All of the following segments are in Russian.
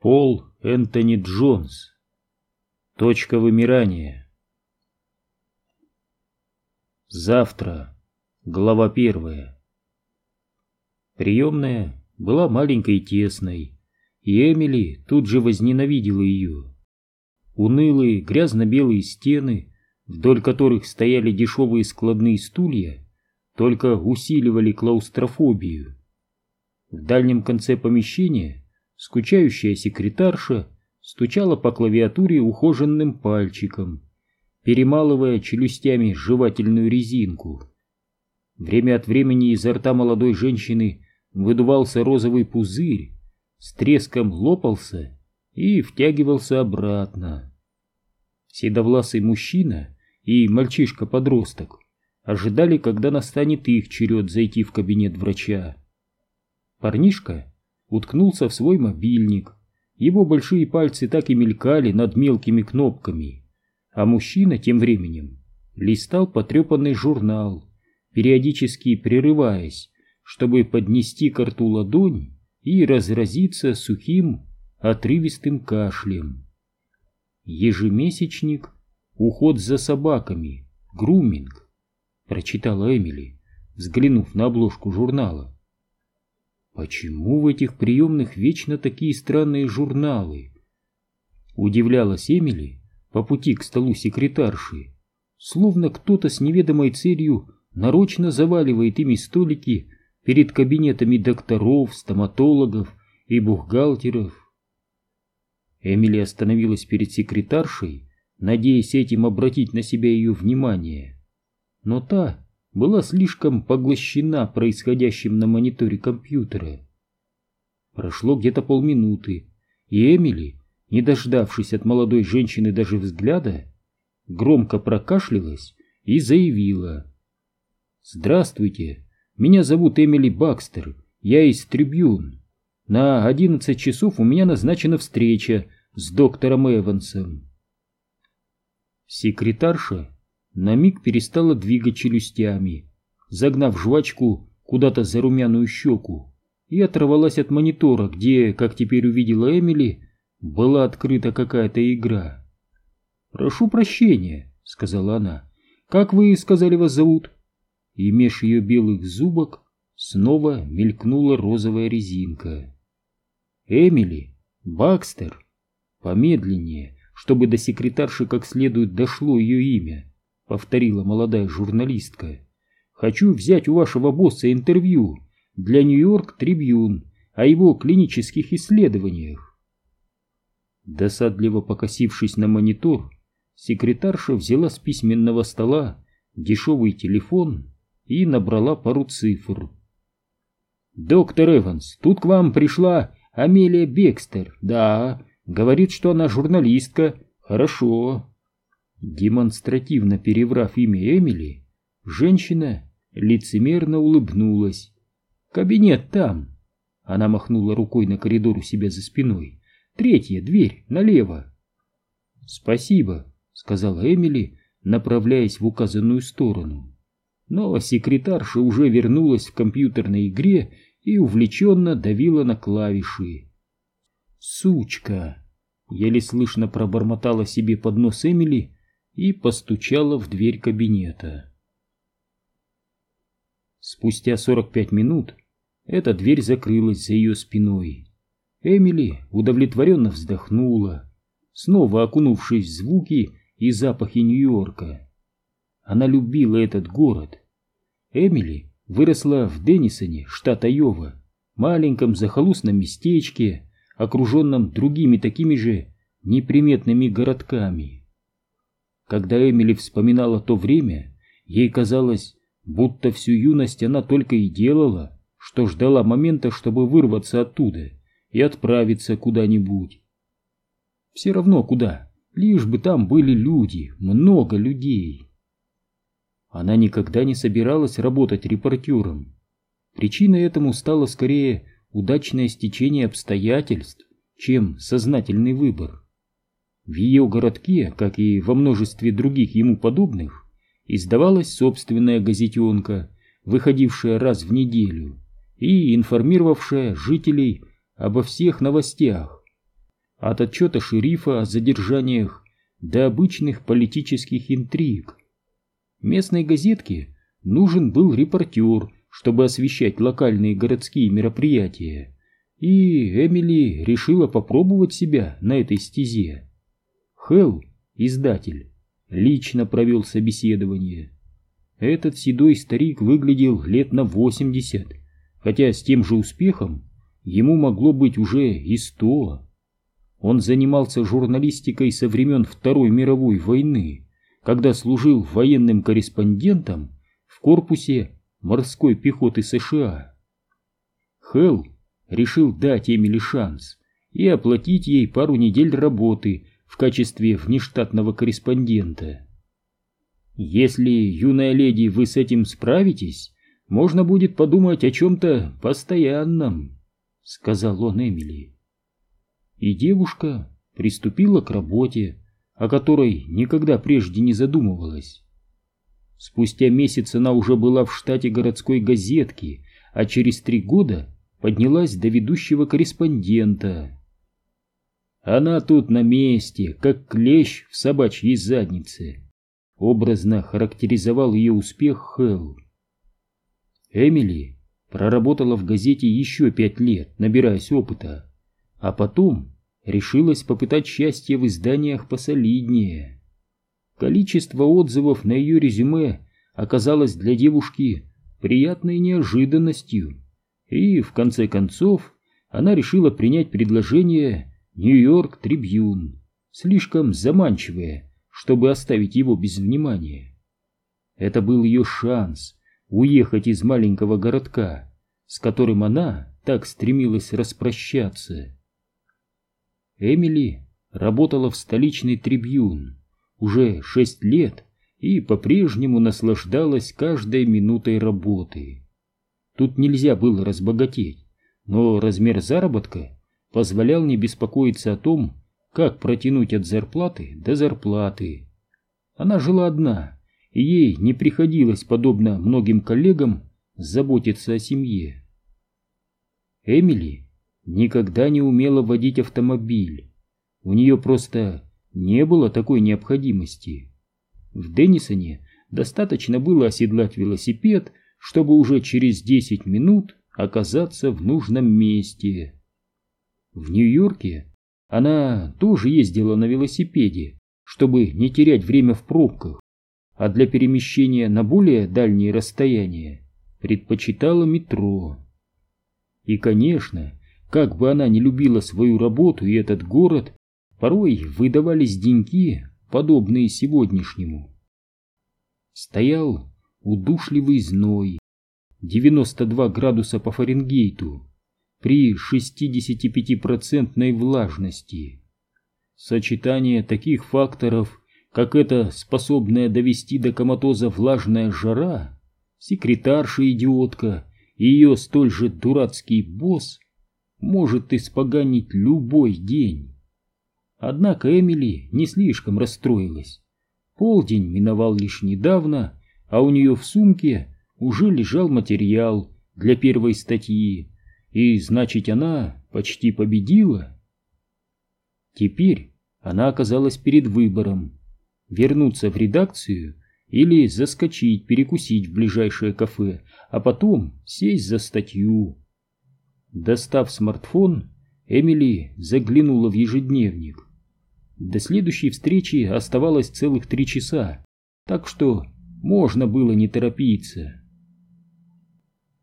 Пол Энтони Джонс. Точка вымирания. Завтра. Глава первая. Приемная была маленькой и тесной, и Эмили тут же возненавидела ее. Унылые грязно-белые стены, вдоль которых стояли дешевые складные стулья, только усиливали клаустрофобию. В дальнем конце помещения Скучающая секретарша стучала по клавиатуре ухоженным пальчиком, перемалывая челюстями жевательную резинку. Время от времени изо рта молодой женщины выдувался розовый пузырь, с треском лопался и втягивался обратно. Седовласый мужчина и мальчишка-подросток ожидали, когда настанет их черед зайти в кабинет врача. Парнишка уткнулся в свой мобильник. Его большие пальцы так и мелькали над мелкими кнопками. А мужчина тем временем листал потрепанный журнал, периодически прерываясь, чтобы поднести к рту ладонь и разразиться сухим, отрывистым кашлем. Ежемесячник «Уход за собаками», «Груминг», прочитала Эмили, взглянув на обложку журнала. Почему в этих приемных вечно такие странные журналы? Удивлялась Эмили по пути к столу секретарши, словно кто-то с неведомой целью нарочно заваливает ими столики перед кабинетами докторов, стоматологов и бухгалтеров. Эмили остановилась перед секретаршей, надеясь этим обратить на себя ее внимание. Но та была слишком поглощена происходящим на мониторе компьютера. Прошло где-то полминуты, и Эмили, не дождавшись от молодой женщины даже взгляда, громко прокашлялась и заявила. «Здравствуйте, меня зовут Эмили Бакстер, я из Трибюн. На одиннадцать часов у меня назначена встреча с доктором Эвансом». Секретарша на миг перестала двигать челюстями, загнав жвачку куда-то за румяную щеку, и оторвалась от монитора, где, как теперь увидела Эмили, была открыта какая-то игра. «Прошу прощения», — сказала она. «Как вы сказали вас зовут?» И меж ее белых зубок снова мелькнула розовая резинка. «Эмили, Бакстер». Помедленнее, чтобы до секретарши как следует дошло ее имя повторила молодая журналистка. Хочу взять у вашего босса интервью для Нью-Йорк Трибьюн о его клинических исследованиях. Досадливо покосившись на монитор, секретарша взяла с письменного стола дешевый телефон и набрала пару цифр. «Доктор Эванс, тут к вам пришла Амелия Бекстер. Да, говорит, что она журналистка. Хорошо. Демонстративно переврав имя Эмили, женщина лицемерно улыбнулась. «Кабинет там!» Она махнула рукой на коридор у себя за спиной. «Третья дверь, налево!» «Спасибо», — сказала Эмили, направляясь в указанную сторону. Но секретарша уже вернулась в компьютерной игре и увлеченно давила на клавиши. «Сучка!» — еле слышно пробормотала себе под нос Эмили, и постучала в дверь кабинета. Спустя 45 минут эта дверь закрылась за ее спиной. Эмили удовлетворенно вздохнула, снова окунувшись в звуки и запахи Нью-Йорка. Она любила этот город. Эмили выросла в Деннисоне, штат Айова, маленьком захолустном местечке, окруженном другими такими же неприметными городками. Когда Эмили вспоминала то время, ей казалось, будто всю юность она только и делала, что ждала момента, чтобы вырваться оттуда и отправиться куда-нибудь. Все равно куда, лишь бы там были люди, много людей. Она никогда не собиралась работать репортером. Причиной этому стало скорее удачное стечение обстоятельств, чем сознательный выбор. В ее городке, как и во множестве других ему подобных, издавалась собственная газетенка, выходившая раз в неделю и информировавшая жителей обо всех новостях. От отчета шерифа о задержаниях до обычных политических интриг. Местной газетке нужен был репортер, чтобы освещать локальные городские мероприятия, и Эмили решила попробовать себя на этой стезе. Хелл, издатель, лично провел собеседование. Этот седой старик выглядел лет на восемьдесят, хотя с тем же успехом ему могло быть уже и сто. Он занимался журналистикой со времен Второй мировой войны, когда служил военным корреспондентом в корпусе морской пехоты США. Хелл решил дать Эмили шанс и оплатить ей пару недель работы в качестве внештатного корреспондента. Если, юная леди, вы с этим справитесь, можно будет подумать о чем-то постоянном, — сказал он Эмили. И девушка приступила к работе, о которой никогда прежде не задумывалась. Спустя месяц она уже была в штате городской газетки, а через три года поднялась до ведущего корреспондента. Она тут на месте, как клещ в собачьей заднице. Образно характеризовал ее успех Хелл. Эмили проработала в газете еще пять лет, набираясь опыта, а потом решилась попытать счастье в изданиях посолиднее. Количество отзывов на ее резюме оказалось для девушки приятной неожиданностью, и, в конце концов, она решила принять предложение «Нью-Йорк Трибьюн», слишком заманчивое, чтобы оставить его без внимания. Это был ее шанс уехать из маленького городка, с которым она так стремилась распрощаться. Эмили работала в столичный трибюн уже шесть лет и по-прежнему наслаждалась каждой минутой работы. Тут нельзя было разбогатеть, но размер заработка позволял не беспокоиться о том, как протянуть от зарплаты до зарплаты. Она жила одна, и ей не приходилось, подобно многим коллегам, заботиться о семье. Эмили никогда не умела водить автомобиль. У нее просто не было такой необходимости. В Деннисоне достаточно было оседлать велосипед, чтобы уже через 10 минут оказаться в нужном месте. В Нью-Йорке она тоже ездила на велосипеде, чтобы не терять время в пробках, а для перемещения на более дальние расстояния предпочитала метро. И, конечно, как бы она ни любила свою работу и этот город, порой выдавались деньки, подобные сегодняшнему. Стоял удушливый зной, 92 градуса по Фаренгейту, при 65% влажности. Сочетание таких факторов, как эта способная довести до коматоза влажная жара, секретарша-идиотка и ее столь же дурацкий босс, может испоганить любой день. Однако Эмили не слишком расстроилась. Полдень миновал лишь недавно, а у нее в сумке уже лежал материал для первой статьи, и значит она почти победила. Теперь она оказалась перед выбором вернуться в редакцию или заскочить перекусить в ближайшее кафе, а потом сесть за статью. Достав смартфон, Эмили заглянула в ежедневник. До следующей встречи оставалось целых три часа, так что можно было не торопиться.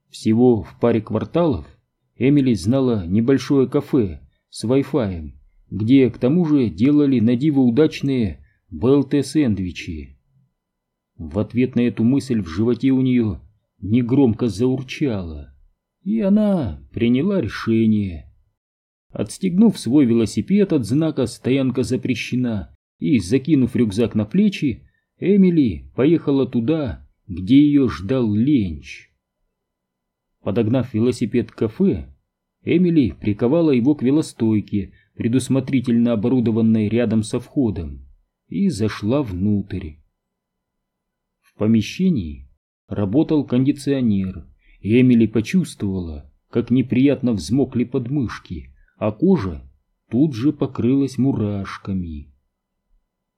Всего в паре кварталов Эмили знала небольшое кафе с Wi-Fi, где к тому же делали на диво удачные БЛТ-сэндвичи. В ответ на эту мысль в животе у нее негромко заурчало, и она приняла решение. Отстегнув свой велосипед от знака «Стоянка запрещена» и закинув рюкзак на плечи, Эмили поехала туда, где ее ждал ленч. Подогнав велосипед к кафе, Эмили приковала его к велостойке, предусмотрительно оборудованной рядом со входом, и зашла внутрь. В помещении работал кондиционер, и Эмили почувствовала, как неприятно взмокли подмышки, а кожа тут же покрылась мурашками.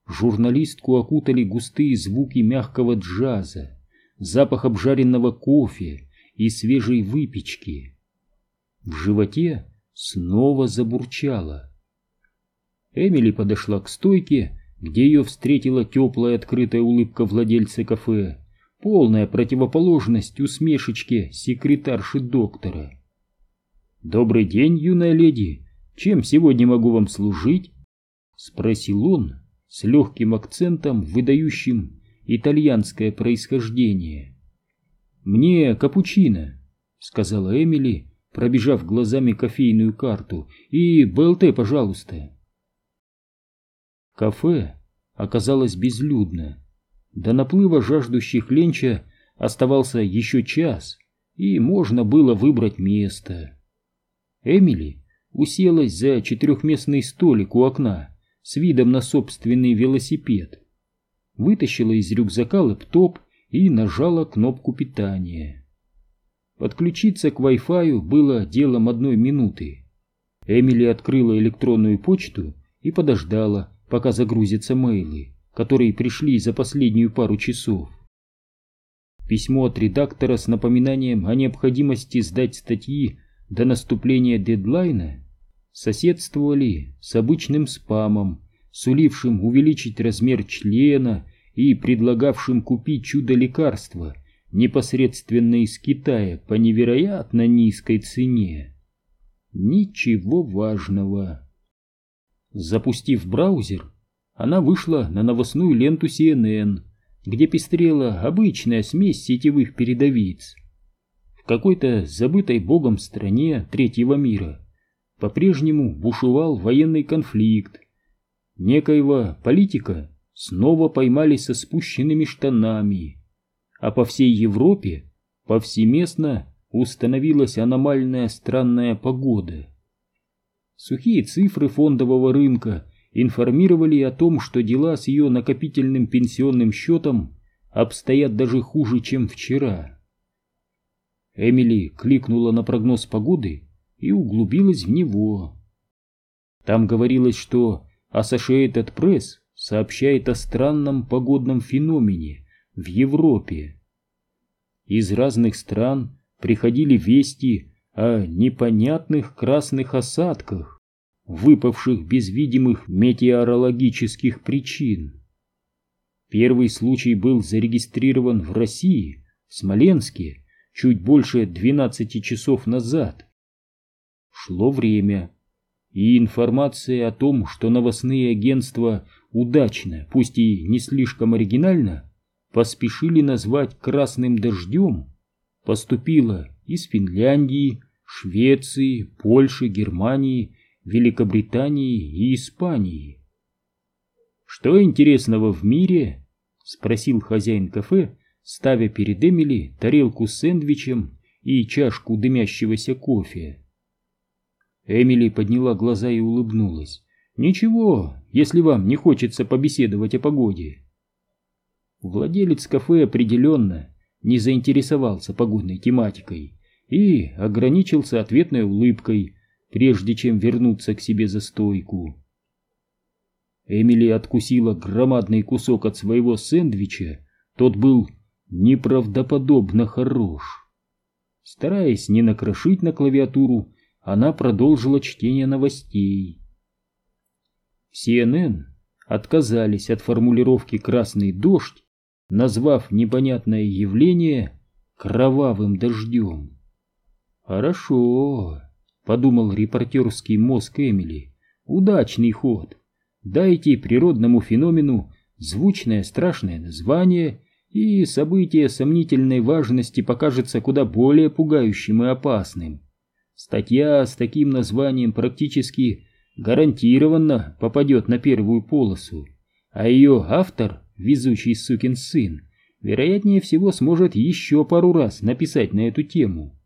Журналистку окутали густые звуки мягкого джаза, запах обжаренного кофе и свежей выпечки. В животе снова забурчало. Эмили подошла к стойке, где ее встретила теплая открытая улыбка владельца кафе, полная противоположность усмешечке секретарши доктора. «Добрый день, юная леди! Чем сегодня могу вам служить?» — спросил он с легким акцентом, выдающим итальянское происхождение. «Мне капучино», — сказала Эмили, пробежав глазами кофейную карту, — «и БЛТ, пожалуйста». Кафе оказалось безлюдно. До наплыва жаждущих ленча оставался еще час, и можно было выбрать место. Эмили уселась за четырехместный столик у окна с видом на собственный велосипед, вытащила из рюкзака лэптоп и нажала кнопку питания. Подключиться к Wi-Fi было делом одной минуты. Эмили открыла электронную почту и подождала, пока загрузятся мейлы, которые пришли за последнюю пару часов. Письмо от редактора с напоминанием о необходимости сдать статьи до наступления дедлайна соседствовали с обычным спамом, сулившим увеличить размер члена и предлагавшим купить чудо-лекарство непосредственно из Китая по невероятно низкой цене. Ничего важного. Запустив браузер, она вышла на новостную ленту CNN, где пестрела обычная смесь сетевых передовиц. В какой-то забытой богом стране третьего мира по-прежнему бушевал военный конфликт. Некоего политика снова поймали со спущенными штанами, а по всей Европе повсеместно установилась аномальная странная погода. Сухие цифры фондового рынка информировали о том, что дела с ее накопительным пенсионным счетом обстоят даже хуже, чем вчера. Эмили кликнула на прогноз погоды и углубилась в него. Там говорилось, что Associated Press сообщает о странном погодном феномене в Европе. Из разных стран приходили вести о непонятных красных осадках, выпавших без видимых метеорологических причин. Первый случай был зарегистрирован в России, в Смоленске, чуть больше 12 часов назад. Шло время, и информация о том, что новостные агентства удачно, пусть и не слишком оригинально, поспешили назвать красным дождем, поступила из Финляндии, Швеции, Польши, Германии, Великобритании и Испании. «Что интересного в мире?» — спросил хозяин кафе, ставя перед Эмили тарелку с сэндвичем и чашку дымящегося кофе. Эмили подняла глаза и улыбнулась. «Ничего, если вам не хочется побеседовать о погоде». Владелец кафе определенно не заинтересовался погодной тематикой и ограничился ответной улыбкой, прежде чем вернуться к себе за стойку. Эмили откусила громадный кусок от своего сэндвича, тот был неправдоподобно хорош. Стараясь не накрошить на клавиатуру, она продолжила чтение новостей. CNN отказались от формулировки «красный дождь», назвав непонятное явление кровавым дождем. «Хорошо», — подумал репортерский мозг Эмили. «Удачный ход. Дайте природному феномену звучное страшное название, и событие сомнительной важности покажется куда более пугающим и опасным. Статья с таким названием практически гарантированно попадет на первую полосу, а ее автор, везучий сукин сын, вероятнее всего сможет еще пару раз написать на эту тему.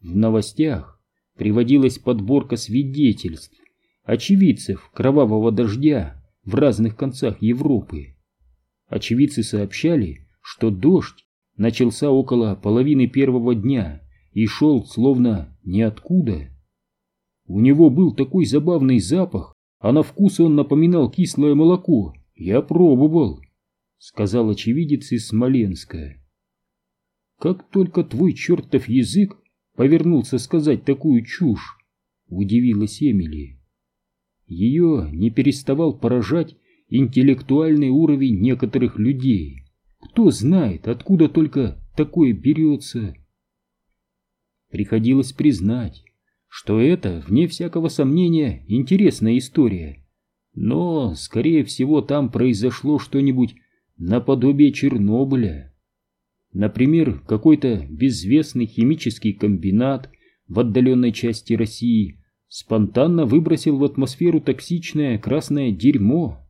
В новостях приводилась подборка свидетельств, очевидцев кровавого дождя в разных концах Европы. Очевидцы сообщали, что дождь начался около половины первого дня и шел словно ниоткуда. У него был такой забавный запах, а на вкус он напоминал кислое молоко. Я пробовал, — сказал очевидец из Смоленска. Как только твой чертов язык повернулся сказать такую чушь, — удивилась Эмили. Ее не переставал поражать интеллектуальный уровень некоторых людей. Кто знает, откуда только такое берется. Приходилось признать, что это, вне всякого сомнения, интересная история. Но, скорее всего, там произошло что-нибудь наподобие Чернобыля. Например, какой-то безвестный химический комбинат в отдаленной части России спонтанно выбросил в атмосферу токсичное красное дерьмо.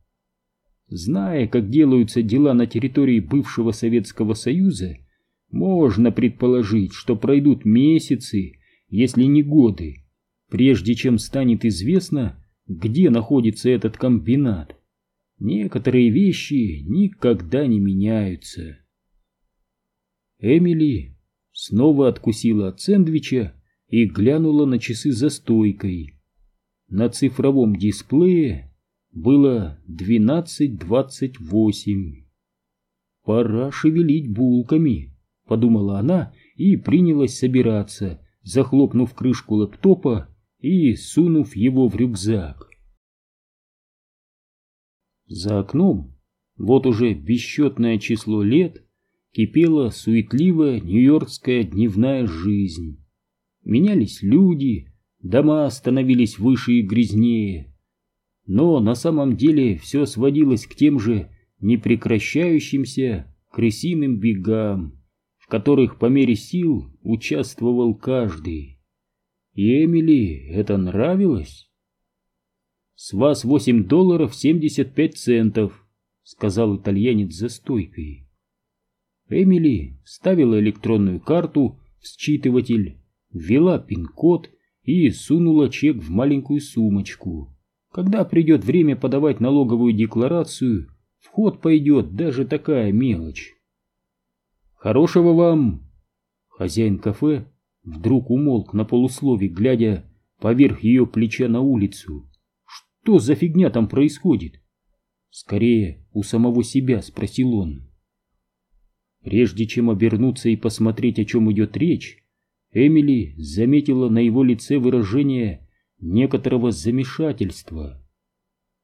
Зная, как делаются дела на территории бывшего Советского Союза, можно предположить, что пройдут месяцы, если не годы, прежде чем станет известно, где находится этот комбинат. Некоторые вещи никогда не меняются. Эмили снова откусила от сэндвича и глянула на часы за стойкой. На цифровом дисплее было 12.28. «Пора шевелить булками», — подумала она и принялась собираться, захлопнув крышку лэптопа и сунув его в рюкзак. За окном вот уже бесчетное число лет кипела суетливая нью-йоркская дневная жизнь. Менялись люди, дома становились выше и грязнее. Но на самом деле все сводилось к тем же непрекращающимся крысиным бегам, которых по мере сил участвовал каждый. И Эмили это нравилось? «С вас восемь долларов семьдесят пять центов», — сказал итальянец за стойкой. Эмили ставила электронную карту в считыватель, ввела пин-код и сунула чек в маленькую сумочку. Когда придет время подавать налоговую декларацию, в ход пойдет даже такая мелочь. «Хорошего вам!» Хозяин кафе вдруг умолк на полуслове, глядя поверх ее плеча на улицу. Что за фигня там происходит? Скорее, у самого себя, спросил он. Прежде чем обернуться и посмотреть, о чем идет речь, Эмили заметила на его лице выражение некоторого замешательства.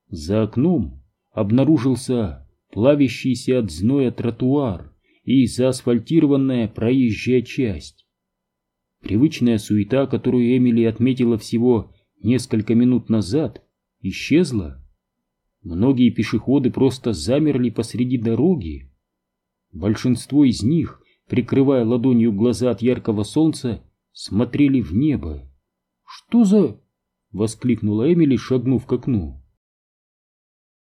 За окном обнаружился плавящийся от зноя тротуар и заасфальтированная проезжая часть. Привычная суета, которую Эмили отметила всего несколько минут назад, исчезла. Многие пешеходы просто замерли посреди дороги. Большинство из них, прикрывая ладонью глаза от яркого солнца, смотрели в небо. «Что за...» — воскликнула Эмили, шагнув к окну.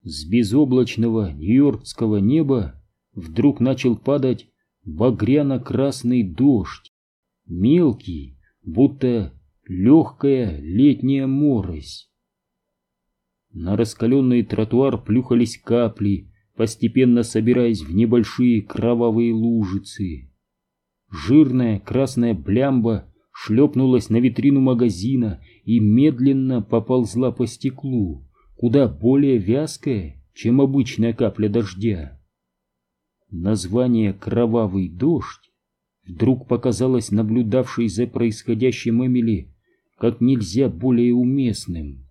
С безоблачного нью-йоркского неба вдруг начал падать багряно-красный дождь, мелкий, будто легкая летняя морось. На раскаленный тротуар плюхались капли, постепенно собираясь в небольшие кровавые лужицы. Жирная красная блямба шлепнулась на витрину магазина и медленно поползла по стеклу, куда более вязкая, чем обычная капля дождя. Название «Кровавый дождь» вдруг показалось наблюдавшей за происходящим Эмили как нельзя более уместным.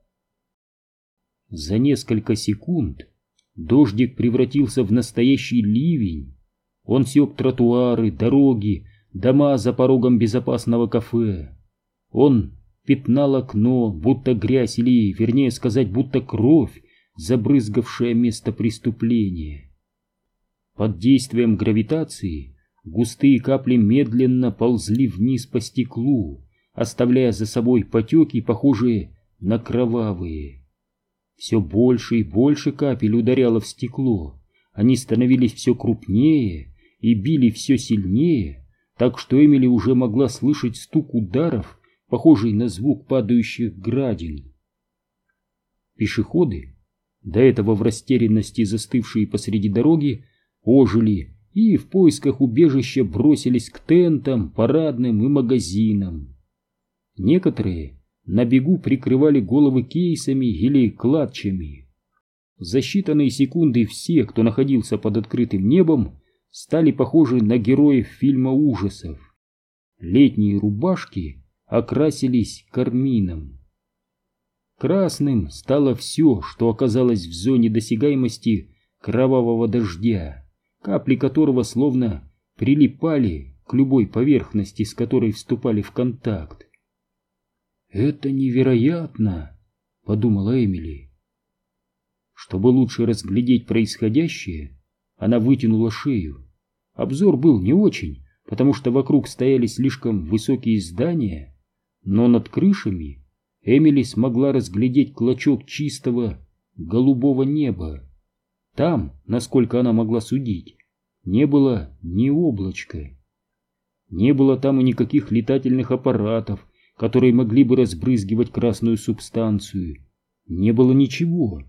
За несколько секунд дождик превратился в настоящий ливень. Он сёк тротуары, дороги, дома за порогом безопасного кафе. Он пятнал окно, будто грязь или, вернее сказать, будто кровь, забрызгавшая место преступления. Под действием гравитации густые капли медленно ползли вниз по стеклу, оставляя за собой потеки, похожие на кровавые. Все больше и больше капель ударяло в стекло. Они становились все крупнее и били все сильнее, так что Эмили уже могла слышать стук ударов, похожий на звук падающих градин. Пешеходы, до этого в растерянности застывшие посреди дороги, ожили и в поисках убежища бросились к тентам, парадным и магазинам. Некоторые на бегу прикрывали головы кейсами или клатчами. За считанные секунды все, кто находился под открытым небом, стали похожи на героев фильма ужасов. Летние рубашки окрасились кармином. Красным стало все, что оказалось в зоне досягаемости кровавого дождя, капли которого словно прилипали к любой поверхности, с которой вступали в контакт. «Это невероятно!» — подумала Эмили. Чтобы лучше разглядеть происходящее, она вытянула шею. Обзор был не очень, потому что вокруг стояли слишком высокие здания, но над крышами Эмили смогла разглядеть клочок чистого голубого неба. Там, насколько она могла судить, не было ни облачка. Не было там и никаких летательных аппаратов, которые могли бы разбрызгивать красную субстанцию. Не было ничего,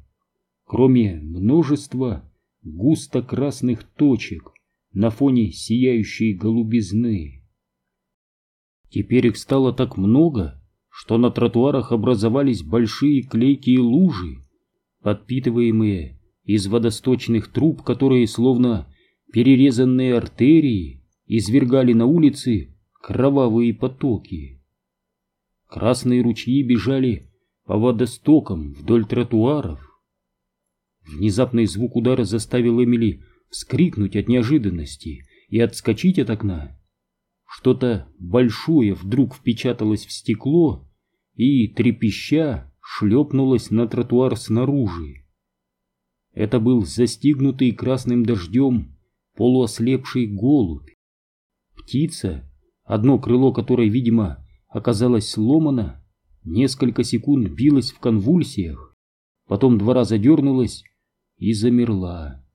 кроме множества густо красных точек на фоне сияющей голубизны. Теперь их стало так много, что на тротуарах образовались большие клейкие лужи, подпитываемые из водосточных труб, которые, словно перерезанные артерии, извергали на улицы кровавые потоки. Красные ручьи бежали по водостокам вдоль тротуаров. Внезапный звук удара заставил Эмили вскрикнуть от неожиданности и отскочить от окна. Что-то большое вдруг впечаталось в стекло и, трепеща, шлепнулось на тротуар снаружи. Это был застигнутый красным дождем полуослепший голубь. Птица, одно крыло которой, видимо, оказалось сломано, несколько секунд билась в конвульсиях, потом два раза дернулась и замерла.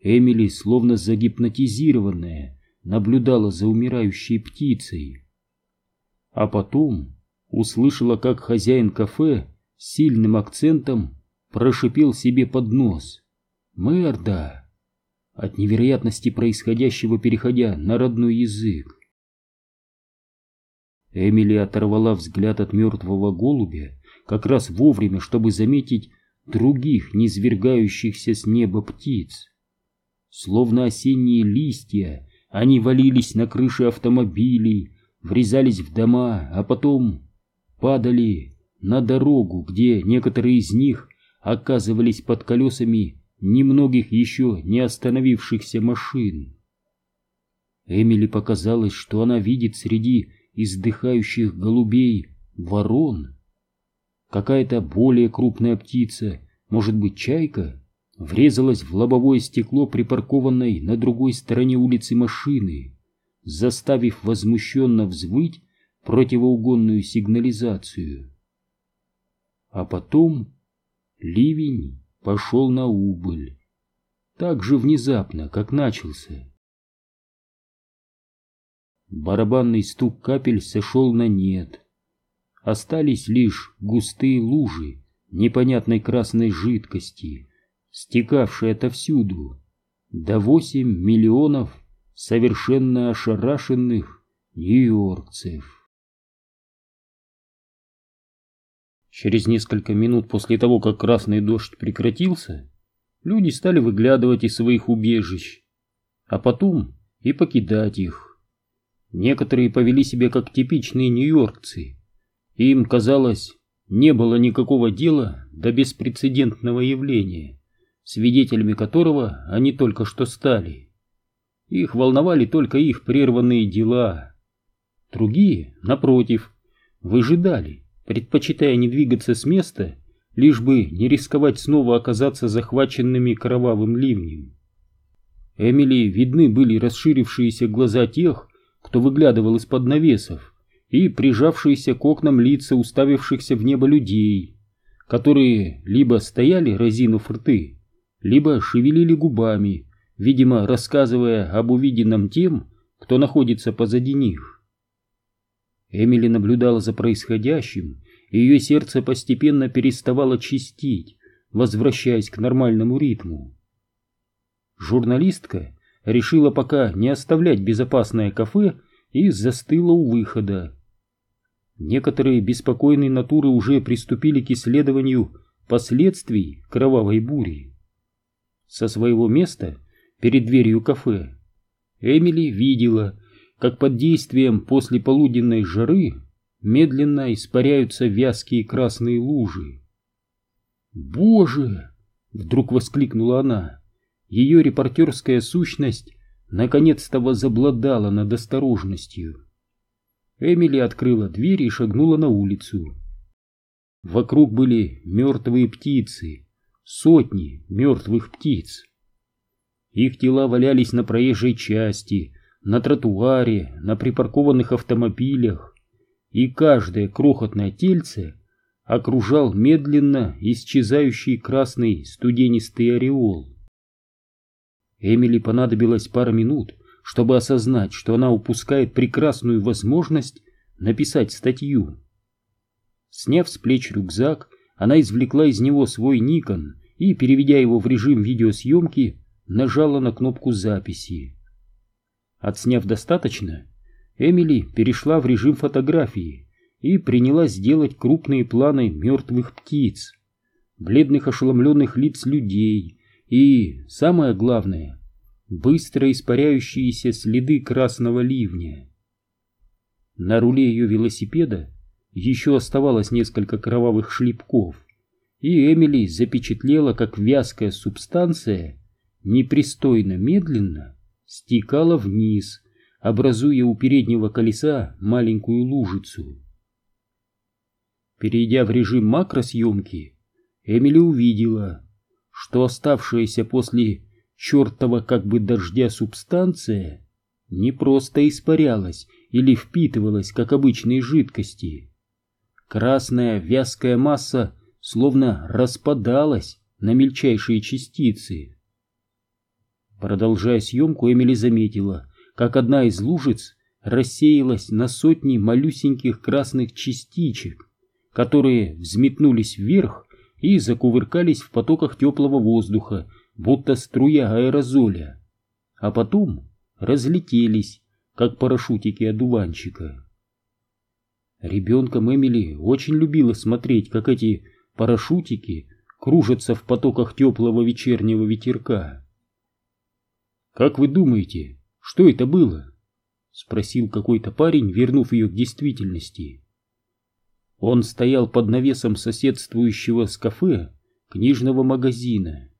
Эмили, словно загипнотизированная, наблюдала за умирающей птицей. А потом услышала, как хозяин кафе сильным акцентом прошипел себе под нос. «Мерда!» От невероятности происходящего переходя на родной язык. Эмили оторвала взгляд от мертвого голубя как раз вовремя, чтобы заметить других низвергающихся с неба птиц. Словно осенние листья, они валились на крыши автомобилей, врезались в дома, а потом падали на дорогу, где некоторые из них оказывались под колесами немногих еще не остановившихся машин. Эмили показалось, что она видит среди издыхающих голубей ворон. Какая-то более крупная птица, может быть, чайка, врезалась в лобовое стекло припаркованной на другой стороне улицы машины, заставив возмущенно взвыть противоугонную сигнализацию. А потом ливень пошел на убыль, так же внезапно, как начался. Барабанный стук капель сошел на нет. Остались лишь густые лужи непонятной красной жидкости, стекавшей отовсюду, до восемь миллионов совершенно ошарашенных нью-йоркцев. Через несколько минут после того, как красный дождь прекратился, люди стали выглядывать из своих убежищ, а потом и покидать их. Некоторые повели себя как типичные нью-йоркцы. Им, казалось, не было никакого дела до беспрецедентного явления, свидетелями которого они только что стали. Их волновали только их прерванные дела. Другие, напротив, выжидали, предпочитая не двигаться с места, лишь бы не рисковать снова оказаться захваченными кровавым ливнем. Эмили видны были расширившиеся глаза тех, кто выглядывал из-под навесов, и прижавшиеся к окнам лица уставившихся в небо людей, которые либо стояли, разинув рты, либо шевелили губами, видимо, рассказывая об увиденном тем, кто находится позади них. Эмили наблюдала за происходящим, и ее сердце постепенно переставало чистить, возвращаясь к нормальному ритму. Журналистка решила пока не оставлять безопасное кафе и застыла у выхода. Некоторые беспокойные натуры уже приступили к исследованию последствий кровавой бури. Со своего места перед дверью кафе Эмили видела, как под действием послеполуденной жары медленно испаряются вязкие красные лужи. «Боже!» — вдруг воскликнула она. Ее репортерская сущность наконец-то возобладала над осторожностью. Эмили открыла дверь и шагнула на улицу. Вокруг были мертвые птицы, сотни мертвых птиц. Их тела валялись на проезжей части, на тротуаре, на припаркованных автомобилях, и каждое крохотное тельце окружал медленно исчезающий красный студенистый ореол. Эмили понадобилось пара минут, чтобы осознать, что она упускает прекрасную возможность написать статью. Сняв с плеч рюкзак, она извлекла из него свой Никон и, переведя его в режим видеосъемки, нажала на кнопку записи. Отсняв достаточно, Эмили перешла в режим фотографии и принялась делать крупные планы мертвых птиц, бледных ошеломленных лиц людей и, самое главное, быстро испаряющиеся следы красного ливня. На руле ее велосипеда еще оставалось несколько кровавых шлепков, и Эмили запечатлела, как вязкая субстанция непристойно медленно стекала вниз, образуя у переднего колеса маленькую лужицу. Перейдя в режим макросъемки, Эмили увидела, что оставшаяся после чертова как бы дождя субстанция не просто испарялась или впитывалась, как обычные жидкости. Красная вязкая масса словно распадалась на мельчайшие частицы. Продолжая съемку, Эмили заметила, как одна из лужиц рассеялась на сотни малюсеньких красных частичек, которые взметнулись вверх и закувыркались в потоках теплого воздуха, будто струя аэрозоля, а потом разлетелись, как парашютики одуванчика. Ребенком Эмили очень любила смотреть, как эти парашютики кружатся в потоках теплого вечернего ветерка. «Как вы думаете, что это было?» — спросил какой-то парень, вернув ее к действительности. Он стоял под навесом соседствующего с кафе книжного магазина.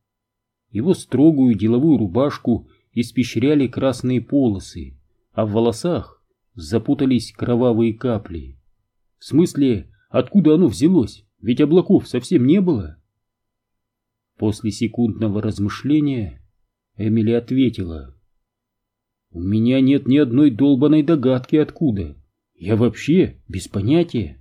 Его строгую деловую рубашку испещряли красные полосы, а в волосах запутались кровавые капли. В смысле, откуда оно взялось? Ведь облаков совсем не было. После секундного размышления Эмили ответила. «У меня нет ни одной долбанной догадки откуда. Я вообще без понятия».